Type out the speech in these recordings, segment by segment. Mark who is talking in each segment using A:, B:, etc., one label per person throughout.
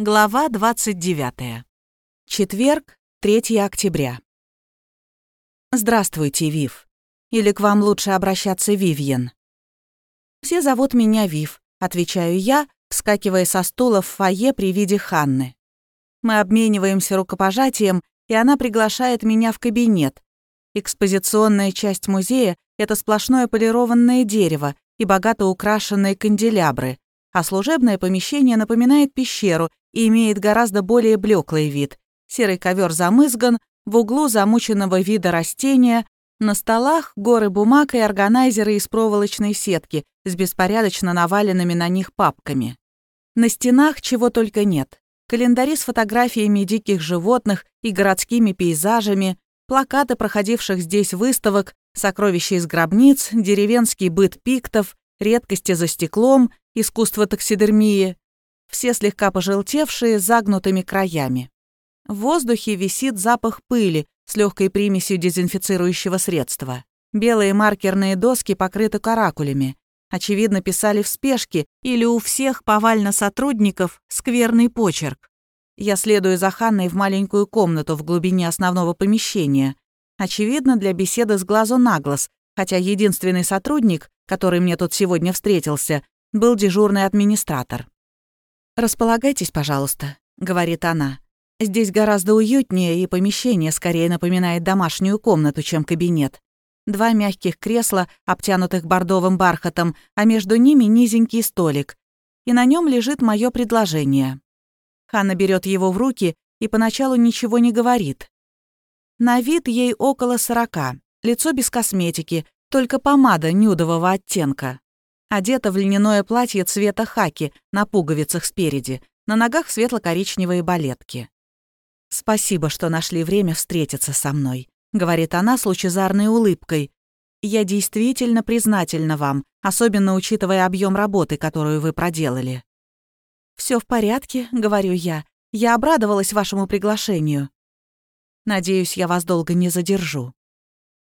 A: Глава 29. Четверг, 3 октября. Здравствуйте, Вив. Или к вам лучше обращаться Вивьен. Все зовут меня Вив, отвечаю я, вскакивая со стула в фойе при виде Ханны. Мы обмениваемся рукопожатием, и она приглашает меня в кабинет. Экспозиционная часть музея — это сплошное полированное дерево и богато украшенные канделябры, а служебное помещение напоминает пещеру и имеет гораздо более блеклый вид. Серый ковер замызган, в углу замученного вида растения, на столах горы бумаг и органайзеры из проволочной сетки с беспорядочно наваленными на них папками. На стенах чего только нет. Календари с фотографиями диких животных и городскими пейзажами, плакаты проходивших здесь выставок, сокровища из гробниц, деревенский быт пиктов, редкости за стеклом, искусство таксидермии, все слегка пожелтевшие, загнутыми краями. В воздухе висит запах пыли с легкой примесью дезинфицирующего средства. Белые маркерные доски покрыты каракулями. Очевидно, писали в спешке или у всех повально сотрудников скверный почерк. Я следую за Ханной в маленькую комнату в глубине основного помещения. Очевидно, для беседы с глазу на глаз, хотя единственный сотрудник, который мне тут сегодня встретился, был дежурный администратор. «Располагайтесь, пожалуйста», — говорит она. «Здесь гораздо уютнее, и помещение скорее напоминает домашнюю комнату, чем кабинет. Два мягких кресла, обтянутых бордовым бархатом, а между ними низенький столик. И на нем лежит мое предложение. Ханна берет его в руки и поначалу ничего не говорит. На вид ей около сорока, лицо без косметики, только помада нюдового оттенка. Одета в льняное платье цвета хаки на пуговицах спереди, на ногах светло-коричневые балетки. «Спасибо, что нашли время встретиться со мной», — говорит она с лучезарной улыбкой. «Я действительно признательна вам, особенно учитывая объем работы, которую вы проделали». Все в порядке», — говорю я. «Я обрадовалась вашему приглашению». «Надеюсь, я вас долго не задержу».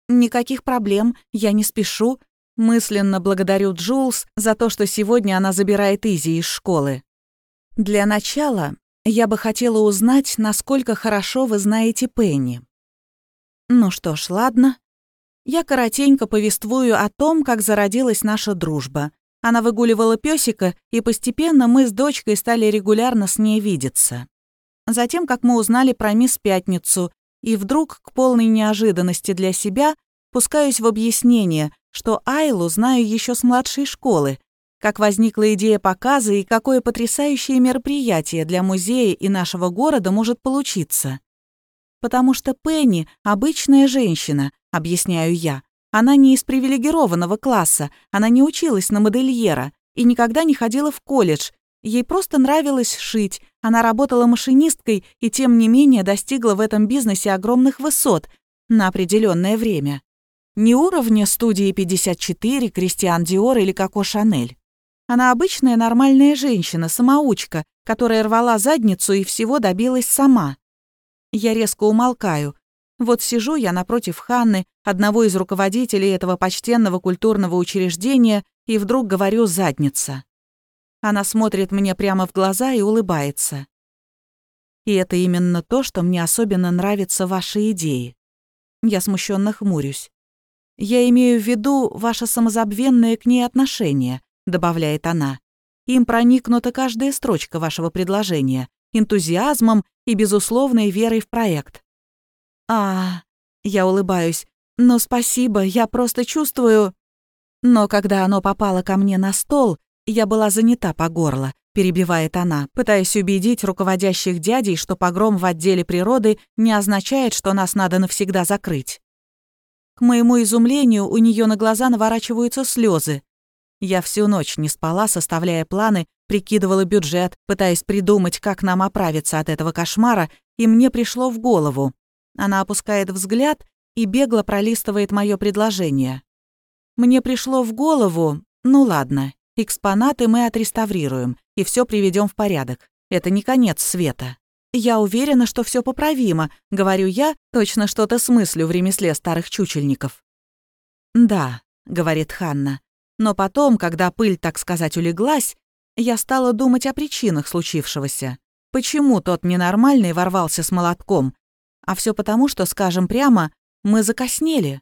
A: «Никаких проблем, я не спешу», Мысленно благодарю Джулс за то, что сегодня она забирает Изи из школы. Для начала я бы хотела узнать, насколько хорошо вы знаете Пенни. Ну что ж, ладно. Я коротенько повествую о том, как зародилась наша дружба. Она выгуливала пёсика, и постепенно мы с дочкой стали регулярно с ней видеться. Затем, как мы узнали про мисс Пятницу, и вдруг, к полной неожиданности для себя, пускаюсь в объяснение, что Айлу знаю еще с младшей школы, как возникла идея показа и какое потрясающее мероприятие для музея и нашего города может получиться. Потому что Пенни — обычная женщина, объясняю я. Она не из привилегированного класса, она не училась на модельера и никогда не ходила в колледж. Ей просто нравилось шить, она работала машинисткой и тем не менее достигла в этом бизнесе огромных высот на определенное время. Не уровня студии 54, Кристиан Диор или Коко Шанель. Она обычная нормальная женщина, самоучка, которая рвала задницу и всего добилась сама. Я резко умолкаю. Вот сижу я напротив Ханны, одного из руководителей этого почтенного культурного учреждения, и вдруг говорю «задница». Она смотрит мне прямо в глаза и улыбается. И это именно то, что мне особенно нравится в вашей идее. Я смущенно хмурюсь. «Я имею в виду ваше самозабвенное к ней отношение», — добавляет она. «Им проникнута каждая строчка вашего предложения, энтузиазмом и безусловной верой в проект». «А...» — я улыбаюсь. «Ну, спасибо, я просто чувствую...» Но когда оно попало ко мне на стол, я была занята по горло, перебивает она, пытаясь убедить руководящих дядей, что погром в отделе природы не означает, что нас надо навсегда закрыть. Моему изумлению, у нее на глаза наворачиваются слезы. Я всю ночь не спала, составляя планы, прикидывала бюджет, пытаясь придумать, как нам оправиться от этого кошмара, и мне пришло в голову. Она опускает взгляд и бегло пролистывает мое предложение. Мне пришло в голову, ну ладно, экспонаты мы отреставрируем и все приведем в порядок. Это не конец света. «Я уверена, что все поправимо», — говорю я, точно что-то смыслю в ремесле старых чучельников. «Да», — говорит Ханна, «но потом, когда пыль, так сказать, улеглась, я стала думать о причинах случившегося. Почему тот ненормальный ворвался с молотком? А все потому, что, скажем прямо, мы закоснели.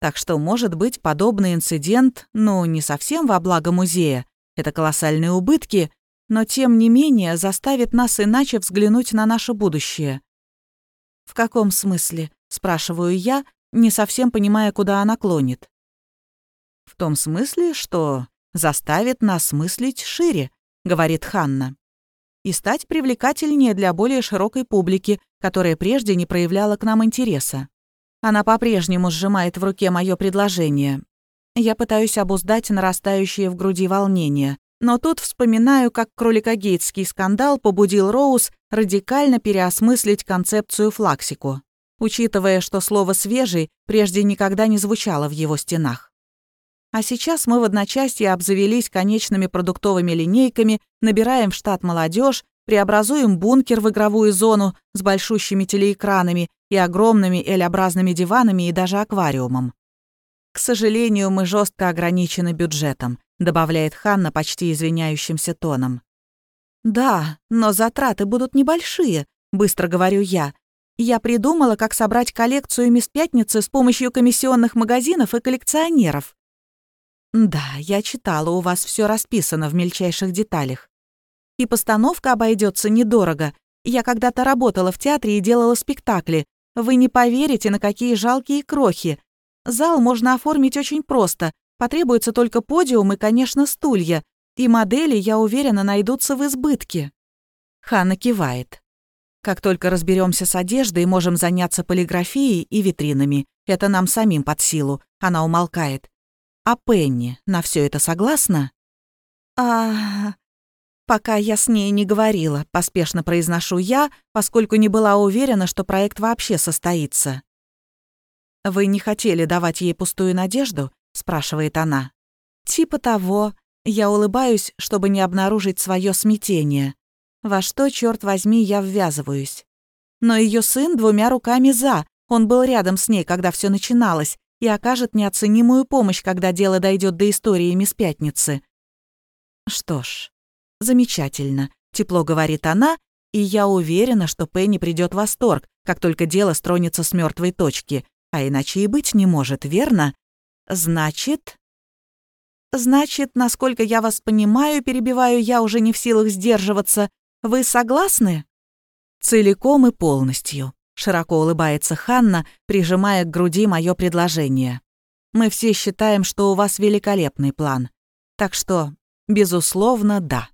A: Так что, может быть, подобный инцидент, ну, не совсем во благо музея, это колоссальные убытки, но тем не менее заставит нас иначе взглянуть на наше будущее. «В каком смысле?» — спрашиваю я, не совсем понимая, куда она клонит. «В том смысле, что заставит нас мыслить шире», — говорит Ханна и стать привлекательнее для более широкой публики, которая прежде не проявляла к нам интереса. Она по-прежнему сжимает в руке мое предложение. Я пытаюсь обуздать нарастающее в груди волнение, но тут вспоминаю, как кроликогейтский скандал побудил Роуз радикально переосмыслить концепцию флаксику, учитывая, что слово «свежий» прежде никогда не звучало в его стенах. А сейчас мы в одночасье обзавелись конечными продуктовыми линейками, набираем в штат молодежь, преобразуем бункер в игровую зону с большущими телеэкранами и огромными L-образными диванами и даже аквариумом. К сожалению, мы жестко ограничены бюджетом, добавляет Ханна почти извиняющимся тоном. Да, но затраты будут небольшие, быстро говорю я. Я придумала, как собрать коллекцию «Мисс Пятницы» с помощью комиссионных магазинов и коллекционеров. Да, я читала, у вас все расписано в мельчайших деталях. И постановка обойдется недорого. Я когда-то работала в театре и делала спектакли. Вы не поверите, на какие жалкие крохи. Зал можно оформить очень просто. Потребуется только подиум и, конечно, стулья. И модели, я уверена, найдутся в избытке. Ханна кивает. Как только разберемся с одеждой, можем заняться полиграфией и витринами. Это нам самим под силу. Она умолкает. А Пенни на все это согласна? А... Пока я с ней не говорила, поспешно произношу я, поскольку не была уверена, что проект вообще состоится. «Вы не хотели давать ей пустую надежду?» — спрашивает она. «Типа того. Я улыбаюсь, чтобы не обнаружить свое смятение. Во что, черт возьми, я ввязываюсь? Но ее сын двумя руками за. Он был рядом с ней, когда все начиналось, и окажет неоценимую помощь, когда дело дойдет до истории мисс Пятницы. Что ж, замечательно, тепло говорит она, и я уверена, что Пенни придет в восторг, как только дело стронется с мертвой точки, а иначе и быть не может, верно? Значит... Значит, насколько я вас понимаю, перебиваю я уже не в силах сдерживаться, вы согласны? Целиком и полностью. Широко улыбается Ханна, прижимая к груди мое предложение. «Мы все считаем, что у вас великолепный план. Так что, безусловно, да».